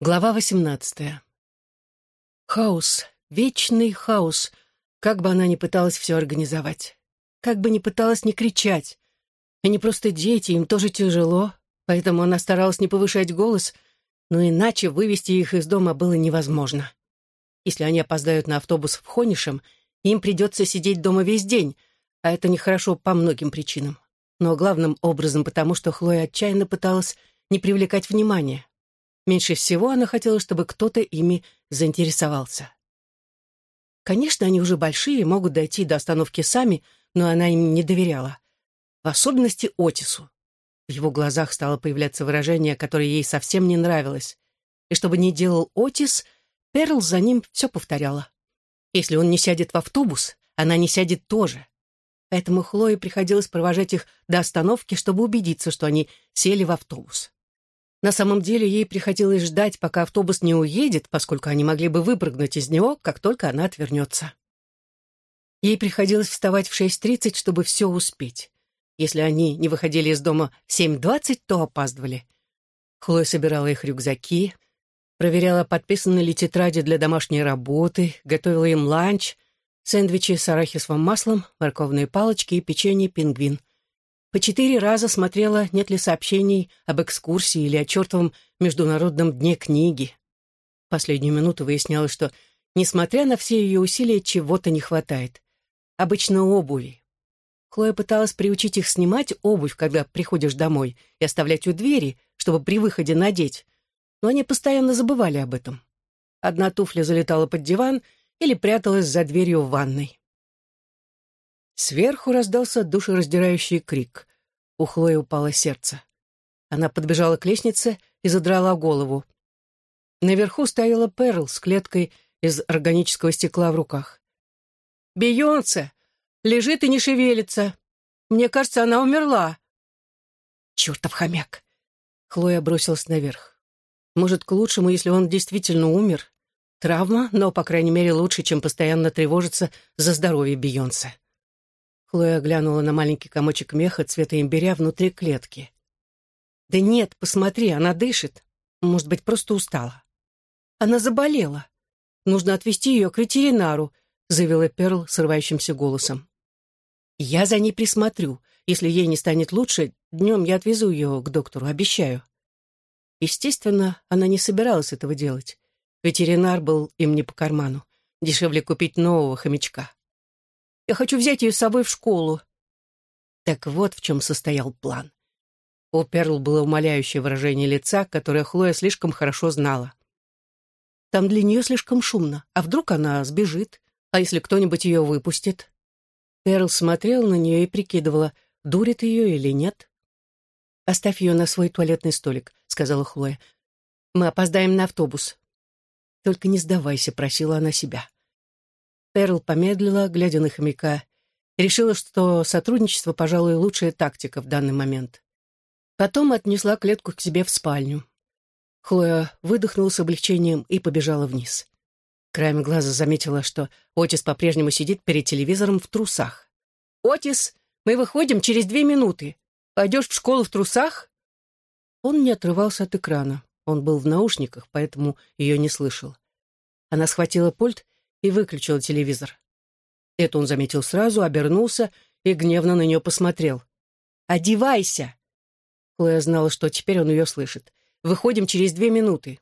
Глава восемнадцатая. Хаос, вечный хаос, как бы она ни пыталась все организовать. Как бы ни пыталась не кричать. Они просто дети, им тоже тяжело, поэтому она старалась не повышать голос, но иначе вывести их из дома было невозможно. Если они опоздают на автобус в Хонишем, им придется сидеть дома весь день, а это нехорошо по многим причинам. Но главным образом потому, что Хлоя отчаянно пыталась не привлекать внимания. Меньше всего она хотела, чтобы кто-то ими заинтересовался. Конечно, они уже большие, могут дойти до остановки сами, но она им не доверяла. В особенности Отису. В его глазах стало появляться выражение, которое ей совсем не нравилось. И чтобы не делал Отис, Перл за ним все повторяла. Если он не сядет в автобус, она не сядет тоже. Поэтому Хлое приходилось провожать их до остановки, чтобы убедиться, что они сели в автобус. На самом деле ей приходилось ждать, пока автобус не уедет, поскольку они могли бы выпрыгнуть из него, как только она отвернется. Ей приходилось вставать в 6.30, чтобы все успеть. Если они не выходили из дома в 7.20, то опаздывали. Хлоя собирала их рюкзаки, проверяла, подписаны ли тетради для домашней работы, готовила им ланч, сэндвичи с арахисовым маслом, морковные палочки и печенье «Пингвин». По четыре раза смотрела, нет ли сообщений об экскурсии или о чертовом Международном дне книги. В последнюю минуту выяснялось, что, несмотря на все ее усилия, чего-то не хватает. Обычно обуви. Хлоя пыталась приучить их снимать обувь, когда приходишь домой, и оставлять у двери, чтобы при выходе надеть. Но они постоянно забывали об этом. Одна туфля залетала под диван или пряталась за дверью в ванной. Сверху раздался душераздирающий крик. У Хлои упало сердце. Она подбежала к лестнице и задрала голову. Наверху стояла Перл с клеткой из органического стекла в руках. «Бейонсе! Лежит и не шевелится! Мне кажется, она умерла!» «Чертов хомяк!» Хлоя бросилась наверх. «Может, к лучшему, если он действительно умер? Травма, но, по крайней мере, лучше, чем постоянно тревожиться за здоровье Бейонсе». Хлоя глянула на маленький комочек меха цвета имбиря внутри клетки. «Да нет, посмотри, она дышит. Может быть, просто устала». «Она заболела. Нужно отвезти ее к ветеринару», заявила Перл срывающимся голосом. «Я за ней присмотрю. Если ей не станет лучше, днем я отвезу ее к доктору, обещаю». Естественно, она не собиралась этого делать. Ветеринар был им не по карману. Дешевле купить нового хомячка. Я хочу взять ее с собой в школу». Так вот в чем состоял план. У Перл было умоляющее выражение лица, которое Хлоя слишком хорошо знала. Там для нее слишком шумно. А вдруг она сбежит? А если кто-нибудь ее выпустит? Перл смотрела на нее и прикидывала, дурит ее или нет. «Оставь ее на свой туалетный столик», — сказала Хлоя. «Мы опоздаем на автобус». «Только не сдавайся», — просила она себя. Перл помедлила, глядя на хомяка, и решила, что сотрудничество, пожалуй, лучшая тактика в данный момент. Потом отнесла клетку к себе в спальню. Хлоя выдохнула с облегчением и побежала вниз. Краем глаза заметила, что Отис по-прежнему сидит перед телевизором в трусах. «Отис, мы выходим через две минуты. Пойдешь в школу в трусах?» Он не отрывался от экрана. Он был в наушниках, поэтому ее не слышал. Она схватила пульт и выключил телевизор. Это он заметил сразу, обернулся и гневно на нее посмотрел. «Одевайся!» Хлоя знала, что теперь он ее слышит. «Выходим через две минуты».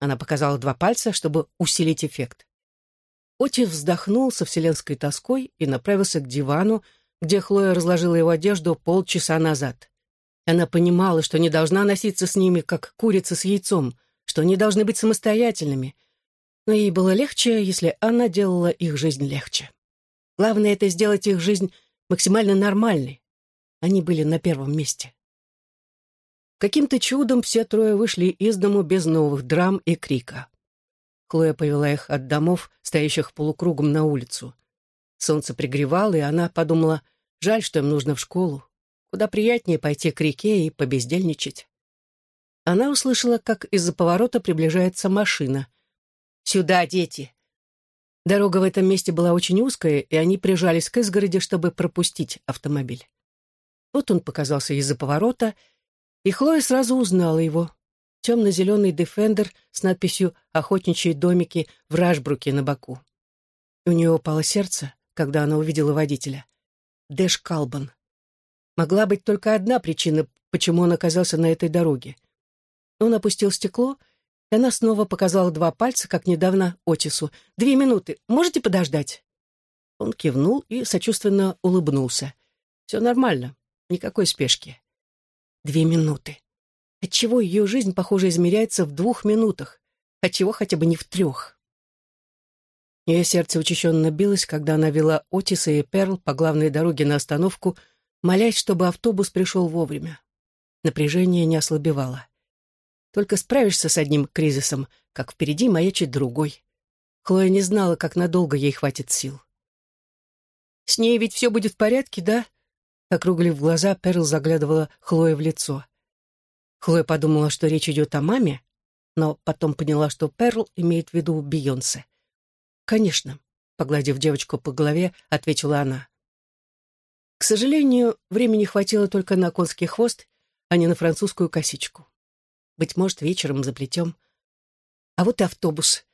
Она показала два пальца, чтобы усилить эффект. Отис вздохнул со вселенской тоской и направился к дивану, где Хлоя разложила его одежду полчаса назад. Она понимала, что не должна носиться с ними, как курица с яйцом, что они должны быть самостоятельными — но ей было легче, если она делала их жизнь легче. Главное — это сделать их жизнь максимально нормальной. Они были на первом месте. Каким-то чудом все трое вышли из дому без новых драм и крика. Хлоя повела их от домов, стоящих полукругом на улицу. Солнце пригревало, и она подумала, жаль, что им нужно в школу. Куда приятнее пойти к реке и побездельничать. Она услышала, как из-за поворота приближается машина — «Сюда, дети!» Дорога в этом месте была очень узкая, и они прижались к изгороди, чтобы пропустить автомобиль. Вот он показался из-за поворота, и Хлоя сразу узнала его. темно-зеленый Defender с надписью «Охотничьи домики» в Рашбруке на боку. У нее упало сердце, когда она увидела водителя. Дэш Калбан. Могла быть только одна причина, почему он оказался на этой дороге. Он опустил стекло, и она снова показала два пальца, как недавно Отису. «Две минуты. Можете подождать?» Он кивнул и сочувственно улыбнулся. «Все нормально. Никакой спешки». Две минуты. Отчего ее жизнь, похоже, измеряется в двух минутах? Отчего хотя бы не в трех? Ее сердце учащенно билось, когда она вела Отиса и Перл по главной дороге на остановку, молясь, чтобы автобус пришел вовремя. Напряжение не ослабевало. Только справишься с одним кризисом, как впереди маячит другой. Хлоя не знала, как надолго ей хватит сил. «С ней ведь все будет в порядке, да?» Округлив глаза, Перл заглядывала Хлое в лицо. Хлоя подумала, что речь идет о маме, но потом поняла, что Перл имеет в виду Бейонсе. «Конечно», — погладив девочку по голове, ответила она. К сожалению, времени хватило только на конский хвост, а не на французскую косичку. Быть может, вечером заплетем. А вот и автобус.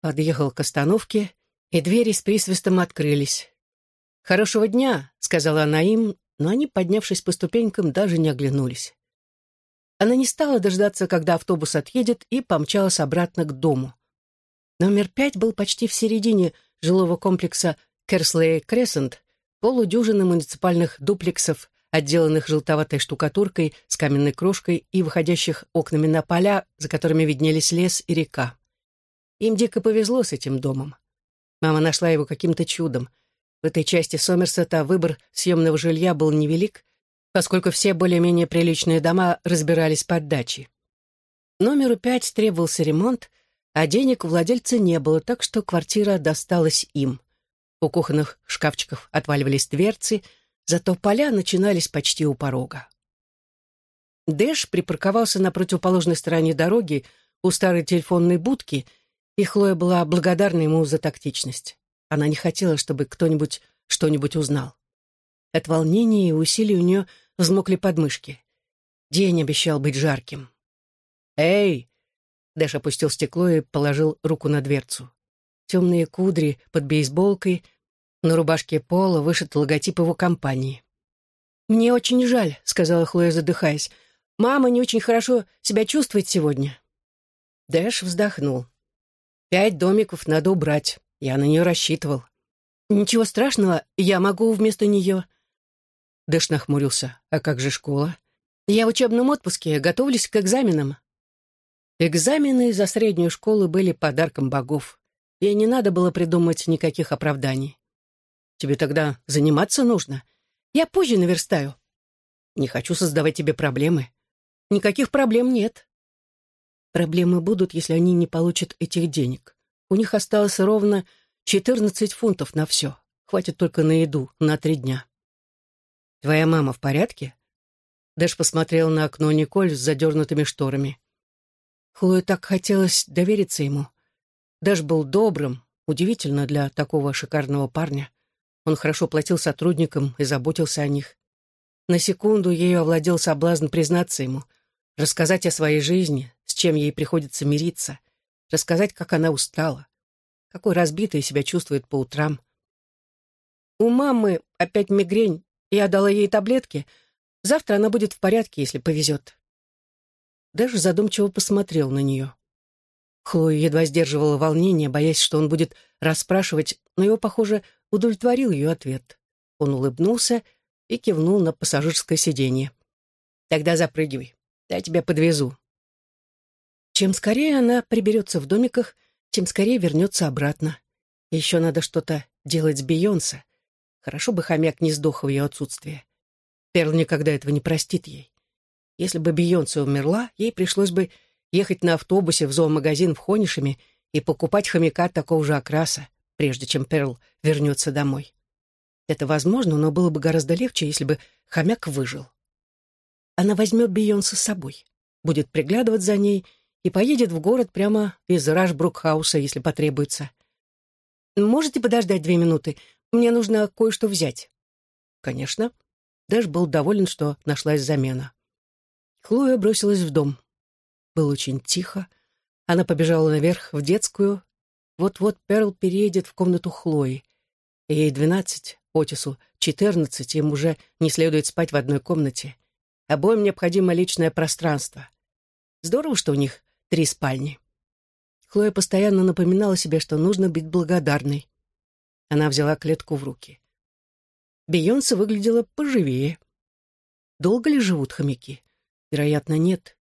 Подъехал к остановке, и двери с присвистом открылись. «Хорошего дня», — сказала она им, но они, поднявшись по ступенькам, даже не оглянулись. Она не стала дождаться, когда автобус отъедет, и помчалась обратно к дому. Номер пять был почти в середине жилого комплекса Керслей Крессент, полудюжины муниципальных дуплексов, отделанных желтоватой штукатуркой с каменной крошкой и выходящих окнами на поля, за которыми виднелись лес и река. Им дико повезло с этим домом. Мама нашла его каким-то чудом. В этой части Сомерсета выбор съемного жилья был невелик, поскольку все более-менее приличные дома разбирались под дачи. Номеру пять требовался ремонт, а денег у владельца не было, так что квартира досталась им. У кухонных шкафчиков отваливались дверцы, зато поля начинались почти у порога. Дэш припарковался на противоположной стороне дороги у старой телефонной будки, и Хлоя была благодарна ему за тактичность. Она не хотела, чтобы кто-нибудь что-нибудь узнал. От волнения и усилий у нее взмокли подмышки. День обещал быть жарким. «Эй!» Дэш опустил стекло и положил руку на дверцу. Темные кудри под бейсболкой, на рубашке Пола вышит логотип его компании. «Мне очень жаль», — сказала Хлоя, задыхаясь. «Мама не очень хорошо себя чувствует сегодня». Дэш вздохнул. «Пять домиков надо убрать. Я на нее рассчитывал». «Ничего страшного, я могу вместо нее». Дэш нахмурился. «А как же школа?» «Я в учебном отпуске, готовлюсь к экзаменам». Экзамены за среднюю школу были подарком богов. Ей не надо было придумать никаких оправданий. «Тебе тогда заниматься нужно. Я позже наверстаю». «Не хочу создавать тебе проблемы». «Никаких проблем нет». Проблемы будут, если они не получат этих денег. У них осталось ровно 14 фунтов на все. Хватит только на еду на три дня. «Твоя мама в порядке?» Дэш посмотрел на окно Николь с задернутыми шторами. Хлое так хотелось довериться ему. Дэш был добрым, удивительно для такого шикарного парня. Он хорошо платил сотрудникам и заботился о них. На секунду ею овладел соблазн признаться ему, рассказать о своей жизни, с чем ей приходится мириться, рассказать, как она устала, какой разбитой себя чувствует по утрам. «У мамы опять мигрень, я дала ей таблетки. Завтра она будет в порядке, если повезет. Даже задумчиво посмотрел на нее. Хлоя едва сдерживала волнение, боясь, что он будет расспрашивать, но его, похоже, удовлетворил ее ответ. Он улыбнулся и кивнул на пассажирское сиденье. «Тогда запрыгивай, я тебя подвезу». Чем скорее она приберется в домиках, тем скорее вернется обратно. еще надо что-то делать с Бейонсе. Хорошо бы хомяк не сдох в ее отсутствие. Перл никогда этого не простит ей. Если бы Бейонсе умерла, ей пришлось бы ехать на автобусе в зоомагазин в Хонишеме и покупать хомяка такого же окраса, прежде чем Перл вернется домой. Это возможно, но было бы гораздо легче, если бы хомяк выжил. Она возьмет Бейонсе с собой, будет приглядывать за ней и поедет в город прямо из Рашбрукхауса, если потребуется. «Можете подождать две минуты? Мне нужно кое-что взять». «Конечно». Дэш был доволен, что нашлась замена. Хлоя бросилась в дом. Было очень тихо. Она побежала наверх в детскую. Вот-вот Перл переедет в комнату Хлои. Ей двенадцать, Отису четырнадцать, им уже не следует спать в одной комнате. Обоим необходимо личное пространство. Здорово, что у них три спальни. Хлоя постоянно напоминала себе, что нужно быть благодарной. Она взяла клетку в руки. Бейонсе выглядела поживее. Долго ли живут хомяки? Вероятно, нет.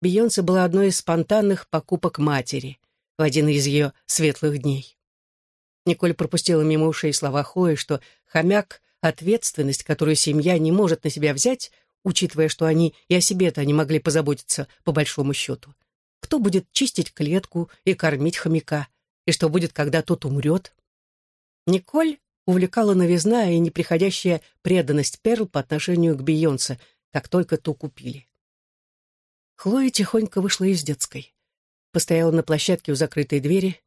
Бейонсе была одной из спонтанных покупок матери в один из ее светлых дней. Николь пропустила мимо ушей слова Хлои, что хомяк — ответственность, которую семья не может на себя взять, учитывая, что они и о себе-то не могли позаботиться, по большому счету. Кто будет чистить клетку и кормить хомяка? И что будет, когда тот умрет? Николь увлекала новизна и неприходящая преданность Перл по отношению к Бейонсе, как только ту купили. Хлоя тихонько вышла из детской. Постояла на площадке у закрытой двери.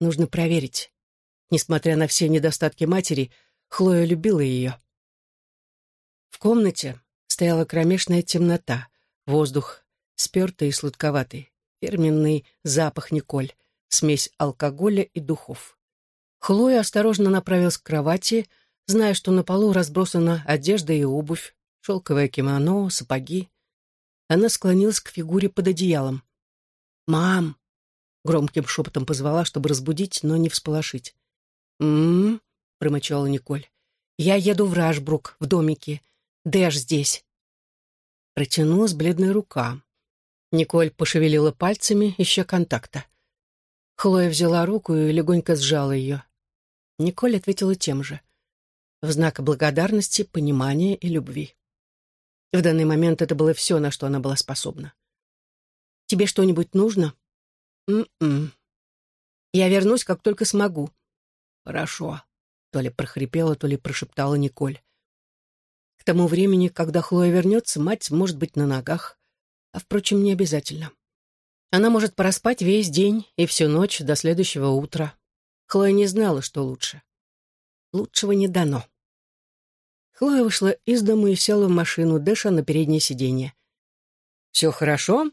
Нужно проверить. Несмотря на все недостатки матери, Хлоя любила ее. В комнате стояла кромешная темнота, воздух спертый и сладковатый, фирменный запах Николь, смесь алкоголя и духов. Хлоя осторожно направилась к кровати, зная, что на полу разбросана одежда и обувь, шелковое кимоно, сапоги. Она склонилась к фигуре под одеялом. «Мам!» — громким шепотом позвала, чтобы разбудить, но не всполошить. «М-м-м», промычала Николь. «Я еду в Рашбрук, в домике. Дэш здесь». Протянулась бледная рука. Николь пошевелила пальцами, ища контакта. Хлоя взяла руку и легонько сжала ее. Николь ответила тем же. В знак благодарности, понимания и любви. В данный момент это было все, на что она была способна. «Тебе что-нибудь нужно?» «М-м. Я вернусь, как только смогу». «Хорошо», — то ли прохрипела, то ли прошептала Николь. К тому времени, когда Хлоя вернется, мать может быть на ногах, а, впрочем, не обязательно. Она может проспать весь день и всю ночь до следующего утра. Хлоя не знала, что лучше. Лучшего не дано. Хлоя вышла из дома и села в машину Дэша на переднее сиденье. «Все хорошо?»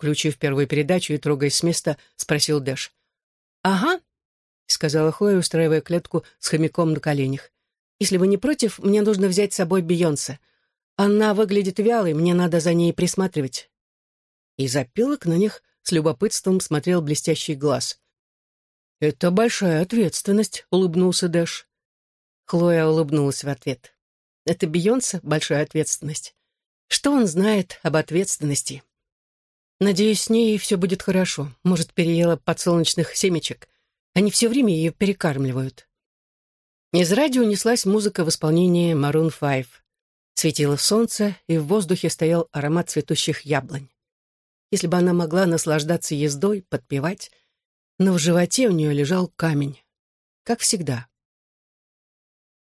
Включив первую передачу и трогаясь с места, спросил Дэш. «Ага», — сказала Хлоя, устраивая клетку с хомяком на коленях. Если вы не против, мне нужно взять с собой Бейонсе. Она выглядит вялой, мне надо за ней присматривать». И запилок на них с любопытством смотрел блестящий глаз. «Это большая ответственность», — улыбнулся Дэш. Хлоя улыбнулась в ответ. «Это Бейонсе — большая ответственность. Что он знает об ответственности?» «Надеюсь, с ней все будет хорошо. Может, переела подсолнечных семечек. Они все время ее перекармливают». Из радио неслась музыка в исполнении Maroon 5. Светило солнце, и в воздухе стоял аромат цветущих яблонь. Если бы она могла наслаждаться ездой, подпевать, но в животе у нее лежал камень. Как всегда,